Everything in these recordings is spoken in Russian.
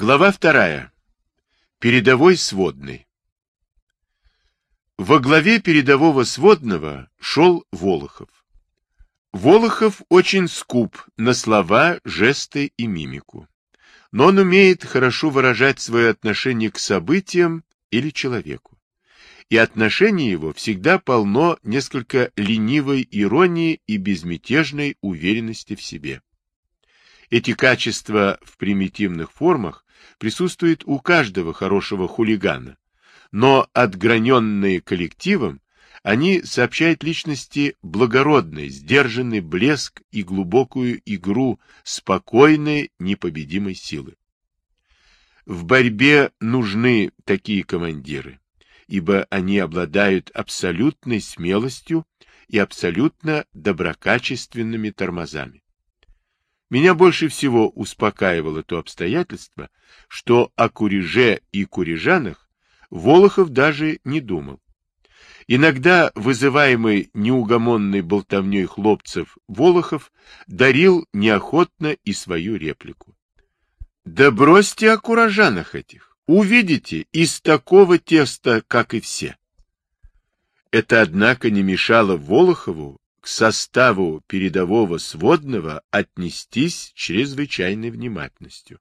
Глава вторая. Передовой сводный. Во главе передового сводного шел Волохов. Волохов очень скуп на слова, жесты и мимику. Но он умеет хорошо выражать свое отношение к событиям или человеку. И отношение его всегда полно несколько ленивой иронии и безмятежной уверенности в себе. Эти качества в примитивных формах присутствуют у каждого хорошего хулигана, но отграненные коллективом, они сообщают личности благородный, сдержанный блеск и глубокую игру спокойной, непобедимой силы. В борьбе нужны такие командиры, ибо они обладают абсолютной смелостью и абсолютно доброкачественными тормозами. Меня больше всего успокаивало то обстоятельство, что о Куреже и Курежанах Волохов даже не думал. Иногда вызываемый неугомонной болтовней хлопцев Волохов дарил неохотно и свою реплику. Да бросьте о куражанах этих, увидите, из такого теста, как и все. Это, однако, не мешало Волохову к составу передового сводного отнестись чрезвычайной внимательностью.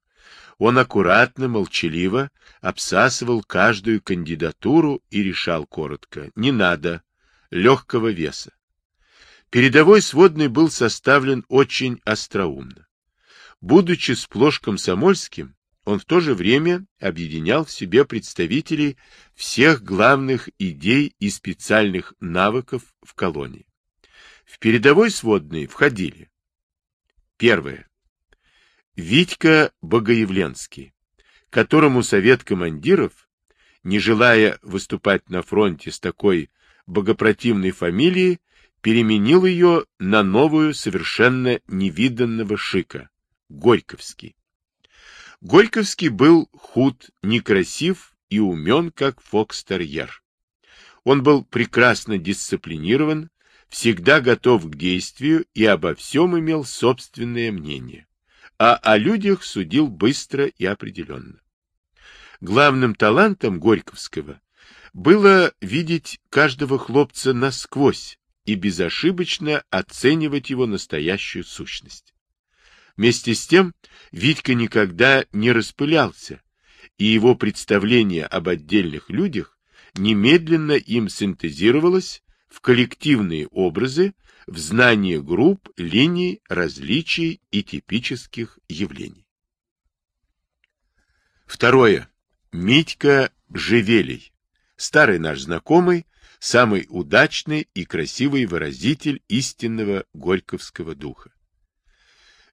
Он аккуратно, молчаливо обсасывал каждую кандидатуру и решал коротко «не надо», легкого веса. Передовой сводный был составлен очень остроумно. Будучи сплошь комсомольским, он в то же время объединял в себе представителей всех главных идей и специальных навыков в колонии. В передовой сводный входили. Первое. Витька Богоявленский, которому совет командиров, не желая выступать на фронте с такой богопротивной фамилией, переменил ее на новую совершенно невиданного шика – Горьковский. Горьковский был худ, некрасив и умен, как фокстерьер. Он был прекрасно дисциплинирован, всегда готов к действию и обо всем имел собственное мнение, а о людях судил быстро и определенно. Главным талантом Горьковского было видеть каждого хлопца насквозь и безошибочно оценивать его настоящую сущность. Вместе с тем Витька никогда не распылялся, и его представление об отдельных людях немедленно им синтезировалось в коллективные образы, в знание групп, линий, различий и типических явлений. Второе. Митька Живелей. Старый наш знакомый, самый удачный и красивый выразитель истинного горьковского духа.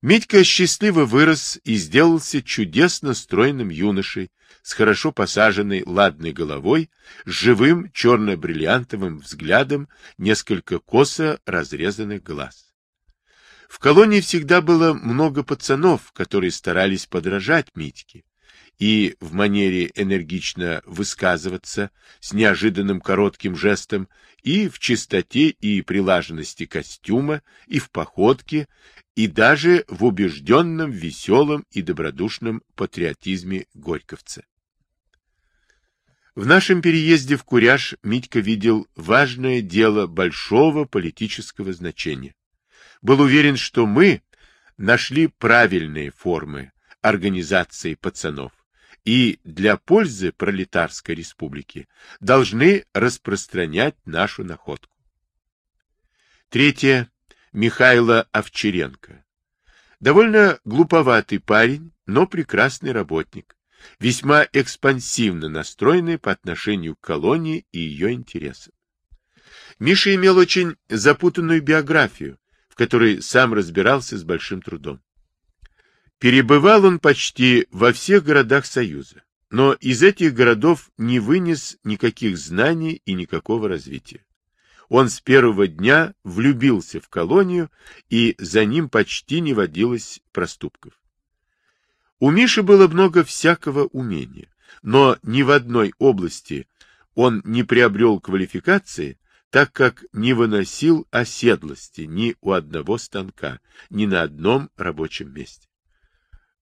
Митька счастливо вырос и сделался чудесно стройным юношей, с хорошо посаженной ладной головой, с живым черно-бриллиантовым взглядом, несколько косо разрезанных глаз. В колонии всегда было много пацанов, которые старались подражать Митьке, и в манере энергично высказываться с неожиданным коротким жестом, и в чистоте и прилаженности костюма, и в походке, и даже в убежденном, веселом и добродушном патриотизме горьковца. В нашем переезде в Куряж Митька видел важное дело большого политического значения. Был уверен, что мы нашли правильные формы организации пацанов и для пользы пролетарской республики должны распространять нашу находку. Третье. Михайло Овчаренко. Довольно глуповатый парень, но прекрасный работник, весьма экспансивно настроенный по отношению к колонии и ее интересам. Миша имел очень запутанную биографию, в которой сам разбирался с большим трудом. Перебывал он почти во всех городах Союза, но из этих городов не вынес никаких знаний и никакого развития. Он с первого дня влюбился в колонию, и за ним почти не водилось проступков. У Миши было много всякого умения, но ни в одной области он не приобрел квалификации, так как не выносил оседлости ни у одного станка, ни на одном рабочем месте.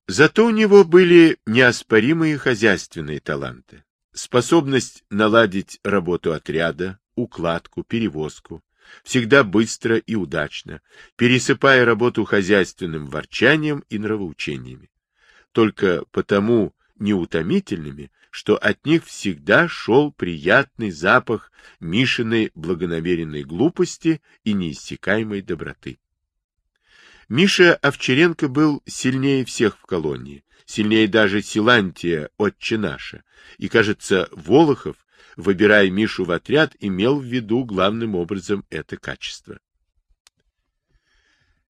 Зато у него были неоспоримые хозяйственные таланты. Способность наладить работу отряда, укладку, перевозку, всегда быстро и удачно, пересыпая работу хозяйственным ворчанием и нравоучениями. Только потому неутомительными, что от них всегда шел приятный запах Мишиной благонамеренной глупости и неиссякаемой доброты. Миша Овчаренко был сильнее всех в колонии, сильнее даже Силантия, отче наша, и, кажется, Волохов выбирая Мишу в отряд, имел в виду главным образом это качество.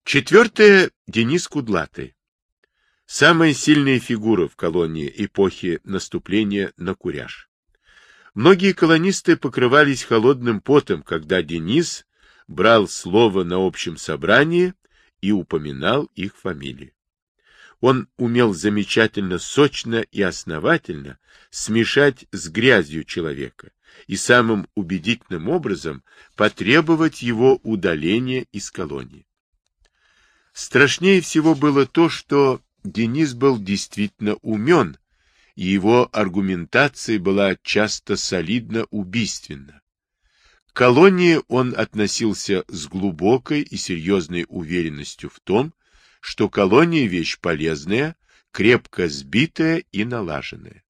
Четвертое — Денис Кудлатый. Самая сильная фигура в колонии эпохи наступления на Куряж. Многие колонисты покрывались холодным потом, когда Денис брал слово на общем собрании и упоминал их фамилии. Он умел замечательно сочно и основательно смешать с грязью человека и самым убедительным образом потребовать его удаления из колонии. Страшнее всего было то, что Денис был действительно умен, и его аргументация была часто солидно убийственна. К колонии он относился с глубокой и серьезной уверенностью в том, что колония вещь полезная, крепко сбитая и налаженная.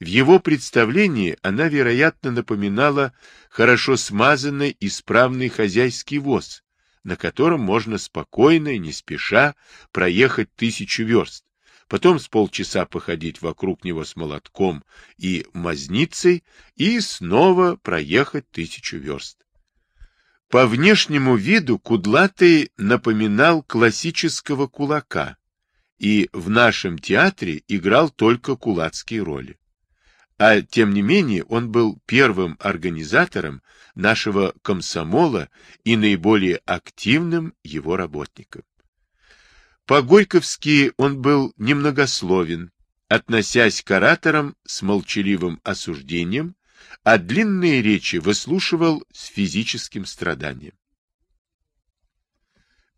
В его представлении она, вероятно, напоминала хорошо смазанный исправный хозяйский воз, на котором можно спокойно и не спеша проехать тысячу верст, потом с полчаса походить вокруг него с молотком и мазницей и снова проехать тысячу верст. По внешнему виду кудлатый напоминал классического кулака и в нашем театре играл только кулацкие роли. А тем не менее он был первым организатором нашего комсомола и наиболее активным его работником. По-горьковски он был немногословен, относясь к ораторам с молчаливым осуждением а длинные речи выслушивал с физическим страданием.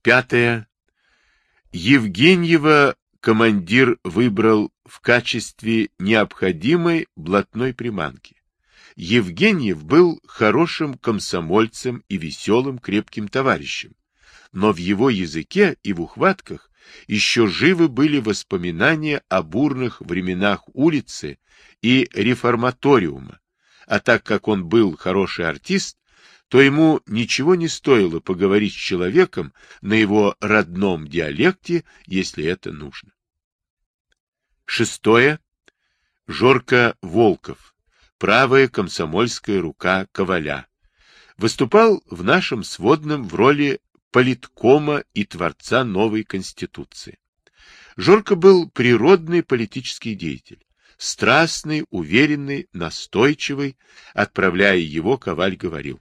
Пятое. Евгеньева командир выбрал в качестве необходимой блатной приманки. Евгеньев был хорошим комсомольцем и веселым крепким товарищем, но в его языке и в ухватках еще живы были воспоминания о бурных временах улицы и реформаториума, а так как он был хороший артист, то ему ничего не стоило поговорить с человеком на его родном диалекте, если это нужно. Шестое. Жорко Волков, правая комсомольская рука Коваля. Выступал в нашем сводном в роли политкома и творца новой конституции. Жорко был природный политический деятель страстный, уверенный, настойчивый, отправляя его, Коваль говорил.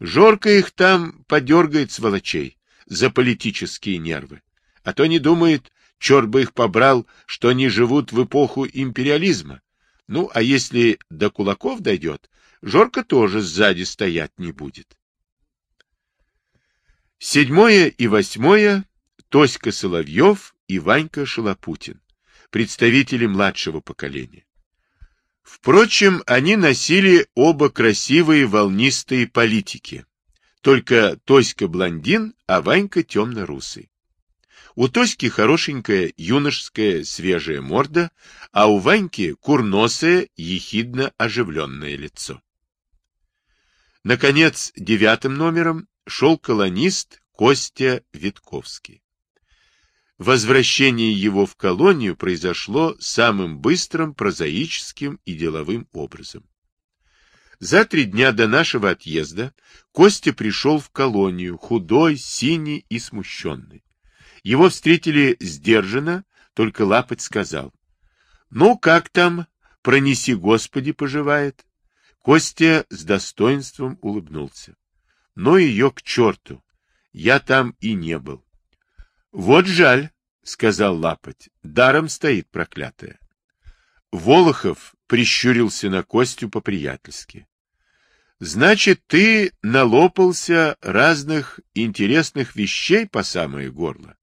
Жорко их там подергает сволочей за политические нервы, а то не думает, черт бы их побрал, что они живут в эпоху империализма. Ну, а если до кулаков дойдет, Жорко тоже сзади стоять не будет. Седьмое и восьмое — Тоська Соловьев и Ванька Шалопутин представители младшего поколения. Впрочем, они носили оба красивые волнистые политики. Только Тоська блондин, а Ванька темно-русый. У Тоськи хорошенькая юношеская свежая морда, а у Ваньки курносое, ехидно оживленное лицо. Наконец, девятым номером шел колонист Костя Витковский. Возвращение его в колонию произошло самым быстрым, прозаическим и деловым образом. За три дня до нашего отъезда Костя пришел в колонию, худой, синий и смущенный. Его встретили сдержанно, только Лапоть сказал. — Ну, как там? Пронеси, Господи, поживает. Костя с достоинством улыбнулся. — Но ее к черту! Я там и не был. — Вот жаль, — сказал Лапоть, — даром стоит проклятая. Волохов прищурился на Костю по-приятельски. — Значит, ты налопался разных интересных вещей по самое горло?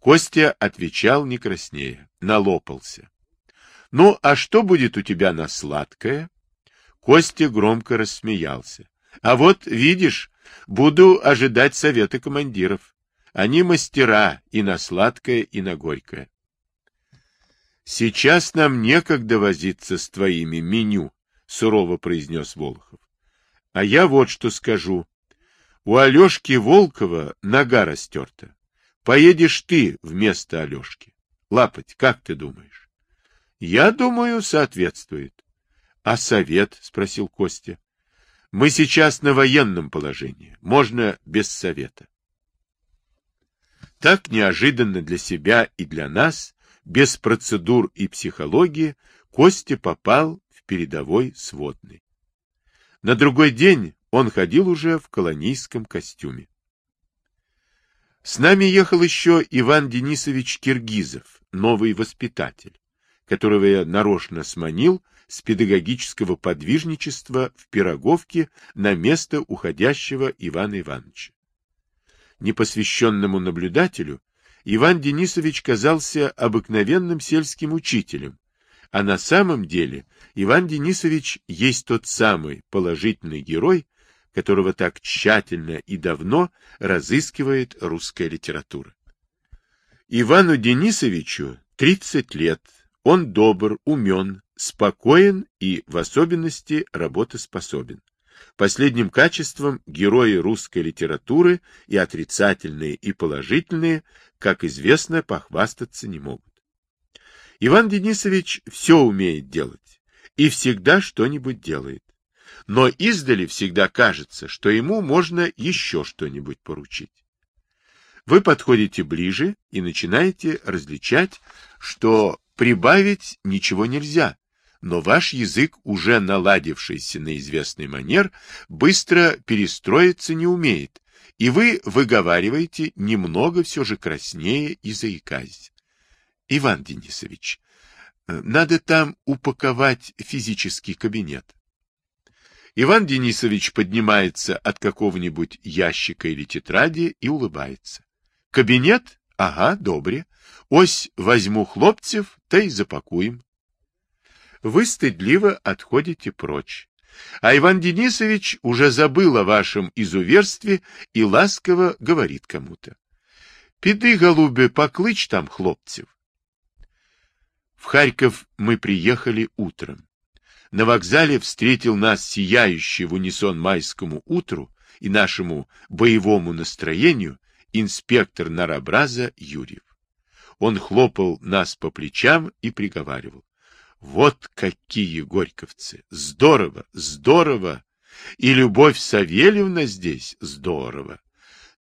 Костя отвечал не краснея, налопался. Ну, а что будет у тебя на сладкое? Костя громко рассмеялся. А вот, видишь, буду ожидать совета командиров. Они мастера и на сладкое, и на горькое. Сейчас нам некогда возиться с твоими меню, сурово произнес Волохов. А я вот что скажу. У Алешки Волкова нога растерта. Поедешь ты вместо Алешки. Лапоть, как ты думаешь? Я думаю, соответствует. А совет? спросил Костя. Мы сейчас на военном положении. Можно без совета. Так неожиданно для себя и для нас, без процедур и психологии, Костя попал в передовой сводный. На другой день он ходил уже в колонийском костюме. С нами ехал еще Иван Денисович Киргизов, новый воспитатель которого я нарочно сманил с педагогического подвижничества в Пироговке на место уходящего Ивана Ивановича. Непосвященному наблюдателю Иван Денисович казался обыкновенным сельским учителем, а на самом деле Иван Денисович есть тот самый положительный герой, которого так тщательно и давно разыскивает русская литература. Ивану Денисовичу 30 лет, он добр, умен, спокоен и, в особенности, работоспособен. Последним качеством герои русской литературы и отрицательные, и положительные, как известно, похвастаться не могут. Иван Денисович все умеет делать и всегда что-нибудь делает. Но издали всегда кажется, что ему можно еще что-нибудь поручить. Вы подходите ближе и начинаете различать, что Прибавить ничего нельзя, но ваш язык, уже наладившийся на известный манер, быстро перестроиться не умеет, и вы выговариваете немного все же краснее и заикаясь. Иван Денисович, э, надо там упаковать физический кабинет. Иван Денисович поднимается от какого-нибудь ящика или тетради и улыбается. Кабинет? Ага, добре. Ось возьму хлопцев, та й запакуем. Вы стыдливо отходите прочь. А Иван Денисович уже забыл о вашем изуверстве и ласково говорит кому-то. Піди, голубе, поклич там хлопцев. В Харьков мы приехали утром. На вокзале встретил нас сияющий в унисон майскому утру и нашему боевому настроению инспектор Нарабраза Юрьев. Он хлопал нас по плечам и приговаривал. Вот какие горьковцы! Здорово, здорово! И Любовь Савельевна здесь здорово.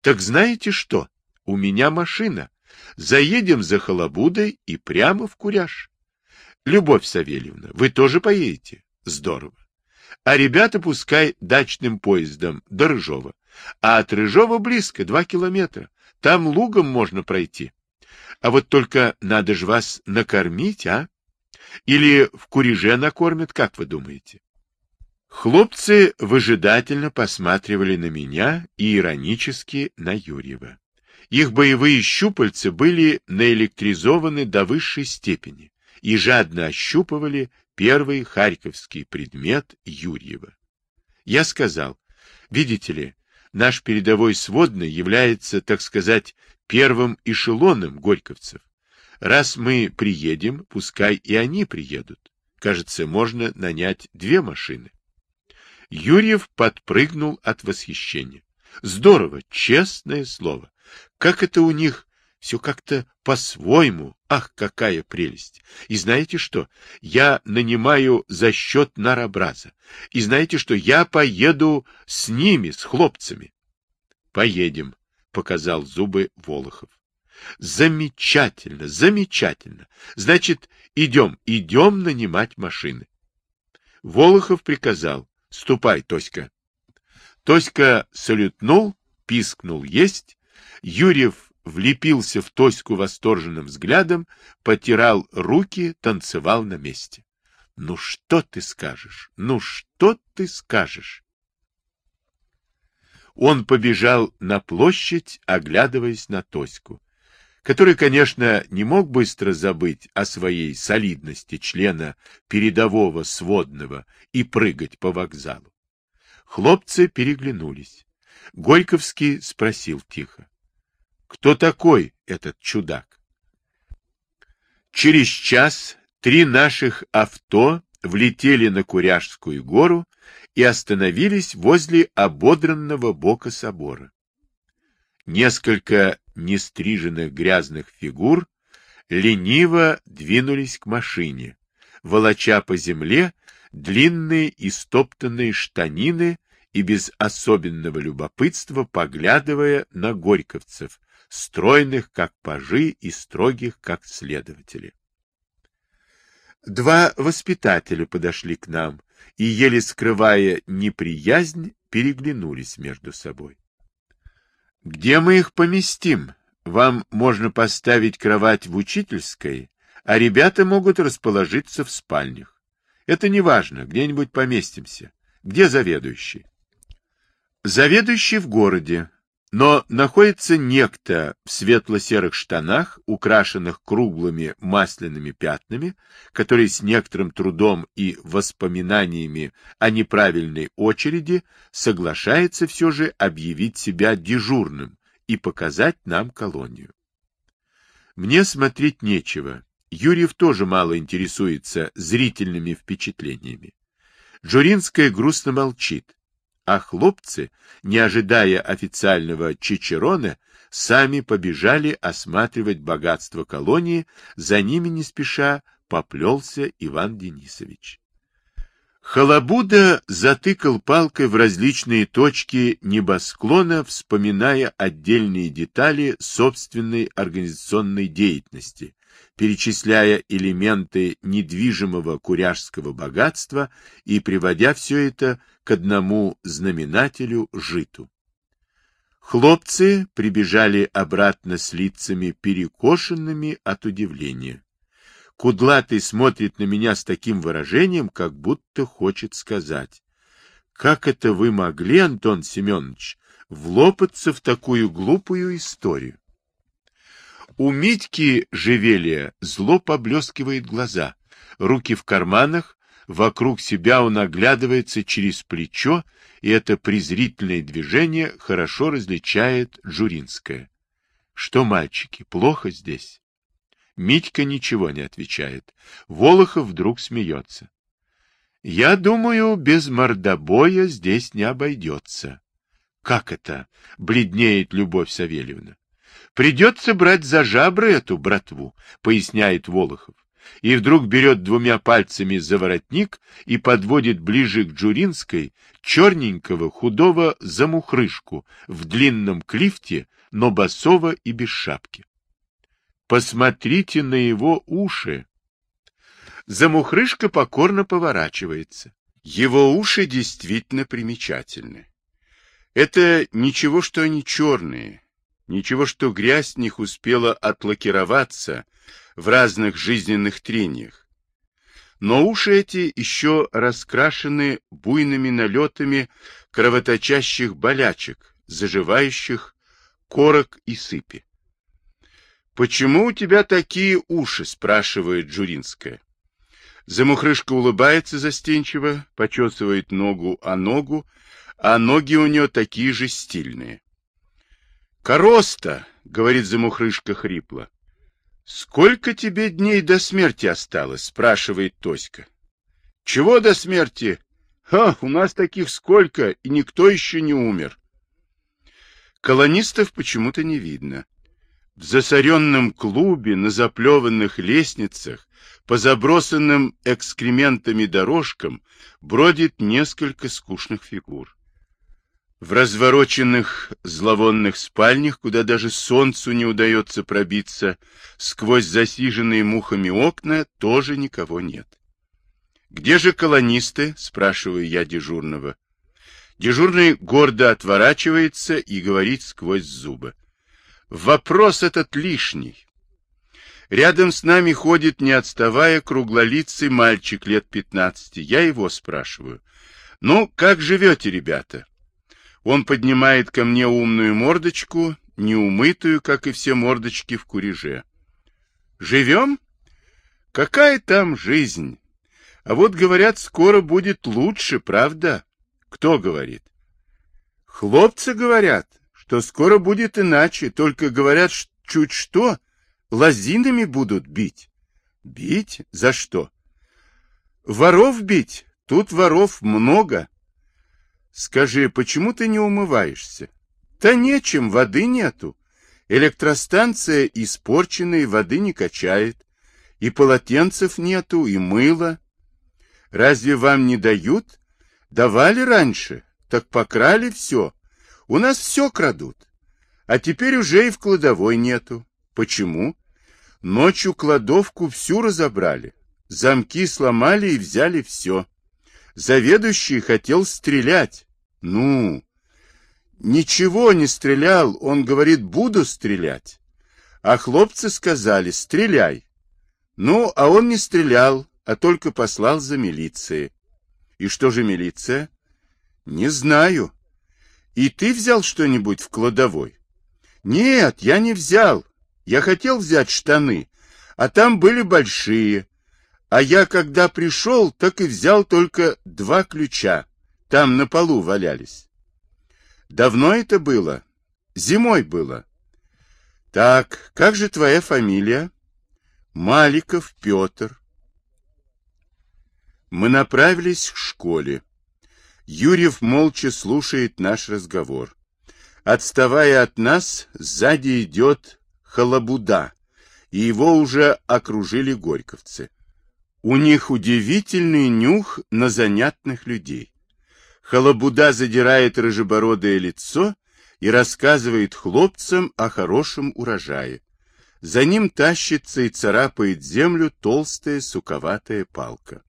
Так знаете что? У меня машина. Заедем за Халабудой и прямо в Куряж. Любовь Савельевна, вы тоже поедете? Здорово. А ребята пускай дачным поездом до Рыжова. А от Рыжова близко, два километра. Там лугом можно пройти. А вот только надо же вас накормить, а? Или в куриже накормят, как вы думаете? Хлопцы выжидательно посматривали на меня и иронически на Юрьева. Их боевые щупальца были наэлектризованы до высшей степени и жадно ощупывали первый харьковский предмет Юрьева. Я сказал, видите ли, наш передовой сводный является, так сказать, первым эшелоном горьковцев. Раз мы приедем, пускай и они приедут. Кажется, можно нанять две машины. Юрьев подпрыгнул от восхищения. Здорово, честное слово. Как это у них все как-то по-своему. Ах, какая прелесть! И знаете что? Я нанимаю за счет Нарабраза. И знаете что? Я поеду с ними, с хлопцами. Поедем, — показал зубы Волохов. Замечательно, замечательно. Значит, идем, идем нанимать машины. Волохов приказал. Ступай, Тоська. Тоська салютнул, пискнул есть. Юрьев влепился в Тоську восторженным взглядом, потирал руки, танцевал на месте. Ну что ты скажешь? Ну что ты скажешь? Он побежал на площадь, оглядываясь на Тоську. Который, конечно, не мог быстро забыть о своей солидности члена передового сводного и прыгать по вокзалу. Хлопцы переглянулись. Горьковский спросил тихо. — Кто такой этот чудак? Через час три наших авто влетели на Куряжскую гору и остановились возле ободранного бока собора. Несколько нестриженных грязных фигур лениво двинулись к машине, волоча по земле длинные истоптанные штанины и без особенного любопытства поглядывая на горьковцев, стройных как пажи и строгих как следователи. Два воспитателя подошли к нам и, еле скрывая неприязнь, переглянулись между собой. — Где мы их поместим? Вам можно поставить кровать в учительской, а ребята могут расположиться в спальнях. Это не важно, где-нибудь поместимся. Где заведующий? Заведующий в городе, но находится некто в светло-серых штанах, украшенных круглыми масляными пятнами, который с некоторым трудом и воспоминаниями о неправильной очереди соглашается все же объявить себя дежурным и показать нам колонию. Мне смотреть нечего. Юрьев тоже мало интересуется зрительными впечатлениями. Джуринская грустно молчит а хлопцы, не ожидая официального чичерона, сами побежали осматривать богатство колонии, за ними не спеша поплелся Иван Денисович. Халабуда затыкал палкой в различные точки небосклона, вспоминая отдельные детали собственной организационной деятельности, перечисляя элементы недвижимого куряжского богатства и приводя все это к одному знаменателю житу. Хлопцы прибежали обратно с лицами перекошенными от удивления. Кудлатый смотрит на меня с таким выражением, как будто хочет сказать. Как это вы могли, Антон Семенович, влопаться в такую глупую историю? У Митьки Живелия зло поблескивает глаза, руки в карманах, вокруг себя он оглядывается через плечо, и это презрительное движение хорошо различает Джуринская. Что, мальчики, плохо здесь? Митька ничего не отвечает. Волохов вдруг смеется. Я думаю, без мордобоя здесь не обойдется. Как это? Бледнеет Любовь Савельевна. Придется брать за жабры эту братву, поясняет Волохов. И вдруг берет двумя пальцами за воротник и подводит ближе к Джуринской черненького худого замухрышку в длинном клифте, но босого и без шапки. Посмотрите на его уши. Замухрышка покорно поворачивается. Его уши действительно примечательны. Это ничего, что они черные, Ничего, что грязь в них успела отлакироваться в разных жизненных трениях. Но уши эти еще раскрашены буйными налетами кровоточащих болячек, заживающих корок и сыпи. «Почему у тебя такие уши?» — спрашивает Джуринская. Замухрышка улыбается застенчиво, почесывает ногу о ногу, а ноги у нее такие же стильные. Короста, говорит замухрышка хрипло. Сколько тебе дней до смерти осталось? спрашивает Тоська. Чего до смерти? Ха, у нас таких сколько, и никто еще не умер. Колонистов почему-то не видно. В засоренном клубе, на заплеванных лестницах, по забросанным экскрементами дорожкам бродит несколько скучных фигур. В развороченных зловонных спальнях, куда даже солнцу не удается пробиться, сквозь засиженные мухами окна тоже никого нет. «Где же колонисты?» — спрашиваю я дежурного. Дежурный гордо отворачивается и говорит сквозь зубы. «Вопрос этот лишний. Рядом с нами ходит, не отставая, круглолицый мальчик лет пятнадцати. Я его спрашиваю. «Ну, как живете, ребята?» Он поднимает ко мне умную мордочку неумытую, как и все мордочки в куреже. Живем? Какая там жизнь? А вот, говорят, скоро будет лучше, правда? Кто говорит? Хлопцы говорят, что скоро будет иначе, только говорят, чуть что, лозинами будут бить. Бить? За что? Воров бить? Тут воров много. Скажи, почему ты не умываешься? Да нечем, воды нету. Электростанция испорченная, воды не качает. И полотенцев нету, и мыла. Разве вам не дают? Давали раньше, так покрали все. У нас все крадут. А теперь уже и в кладовой нету. Почему? Ночью кладовку всю разобрали. Замки сломали и взяли все. Заведующий хотел стрелять. Ну, ничего не стрелял, он говорит, буду стрелять. А хлопцы сказали, стреляй. Ну, а он не стрелял, а только послал за милицией. И что же милиция? Не знаю. И ты взял что-нибудь в кладовой? Нет, я не взял. Я хотел взять штаны, а там были большие. А я, когда пришел, так и взял только два ключа. Там на полу валялись. Давно это было? Зимой было. Так, как же твоя фамилия? Маликов Петр. Мы направились к школе. Юрьев молча слушает наш разговор. Отставая от нас, сзади идет Халабуда, и его уже окружили горьковцы. У них удивительный нюх на занятных людей. Халабуда задирает рыжебородое лицо и рассказывает хлопцам о хорошем урожае. За ним тащится и царапает землю толстая суковатая палка.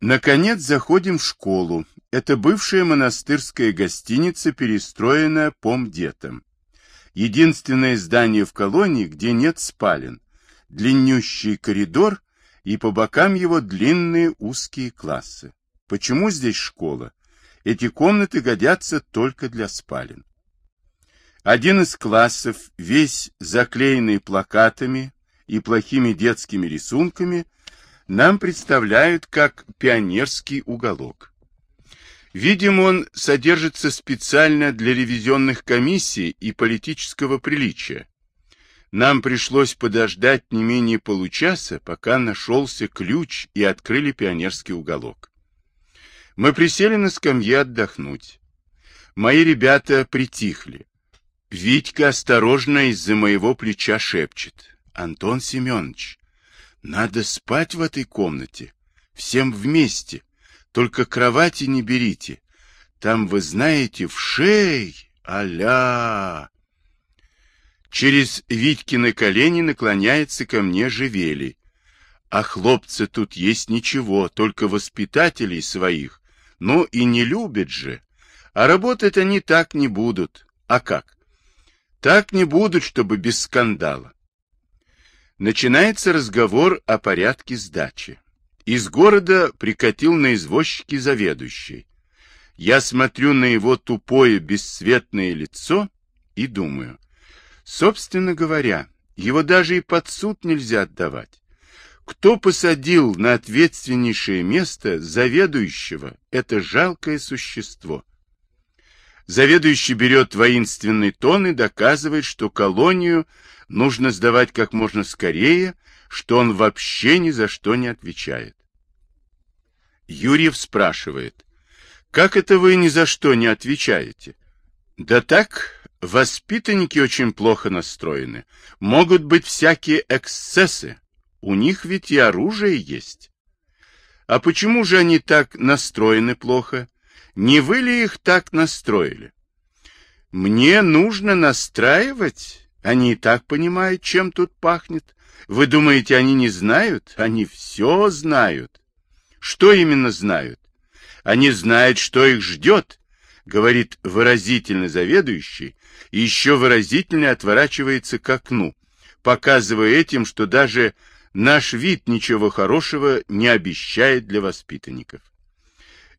Наконец заходим в школу. Это бывшая монастырская гостиница, перестроенная помдетом. Единственное здание в колонии, где нет спален. Длиннющий коридор и по бокам его длинные узкие классы. Почему здесь школа? Эти комнаты годятся только для спален. Один из классов, весь заклеенный плакатами и плохими детскими рисунками, нам представляют как пионерский уголок. Видимо, он содержится специально для ревизионных комиссий и политического приличия, нам пришлось подождать не менее получаса, пока нашелся ключ и открыли пионерский уголок. Мы присели на скамье отдохнуть. Мои ребята притихли. Витька осторожно из-за моего плеча шепчет. «Антон Семенович, надо спать в этой комнате. Всем вместе. Только кровати не берите. Там, вы знаете, в шей. Аля!» Через Витькины колени наклоняется ко мне Живели. А хлопцы тут есть ничего, только воспитателей своих. Ну и не любят же. А работать они так не будут. А как? Так не будут, чтобы без скандала. Начинается разговор о порядке сдачи. Из города прикатил на извозчике заведующий. Я смотрю на его тупое бесцветное лицо и думаю, Собственно говоря, его даже и под суд нельзя отдавать. Кто посадил на ответственнейшее место заведующего это жалкое существо? Заведующий берет воинственный тон и доказывает, что колонию нужно сдавать как можно скорее, что он вообще ни за что не отвечает. Юрьев спрашивает, как это вы ни за что не отвечаете? Да так, Воспитанники очень плохо настроены. Могут быть всякие эксцессы. У них ведь и оружие есть. А почему же они так настроены плохо? Не вы ли их так настроили? Мне нужно настраивать? Они и так понимают, чем тут пахнет. Вы думаете, они не знают? Они все знают. Что именно знают? Они знают, что их ждет, говорит выразительно заведующий, и еще выразительнее отворачивается к окну, показывая этим, что даже наш вид ничего хорошего не обещает для воспитанников.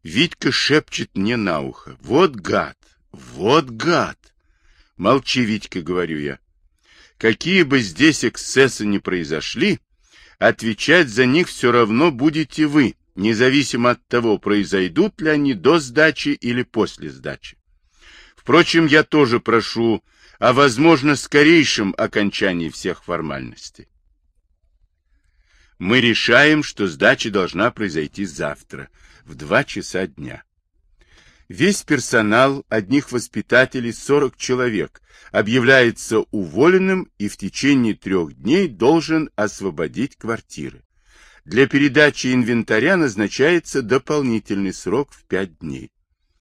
Витька шепчет мне на ухо. Вот гад, вот гад. Молчи, Витька, говорю я. Какие бы здесь эксцессы ни произошли, отвечать за них все равно будете вы, независимо от того, произойдут ли они до сдачи или после сдачи. Впрочем, я тоже прошу о, возможно, скорейшем окончании всех формальностей. Мы решаем, что сдача должна произойти завтра, в два часа дня. Весь персонал, одних воспитателей, 40 человек, объявляется уволенным и в течение трех дней должен освободить квартиры. Для передачи инвентаря назначается дополнительный срок в 5 дней.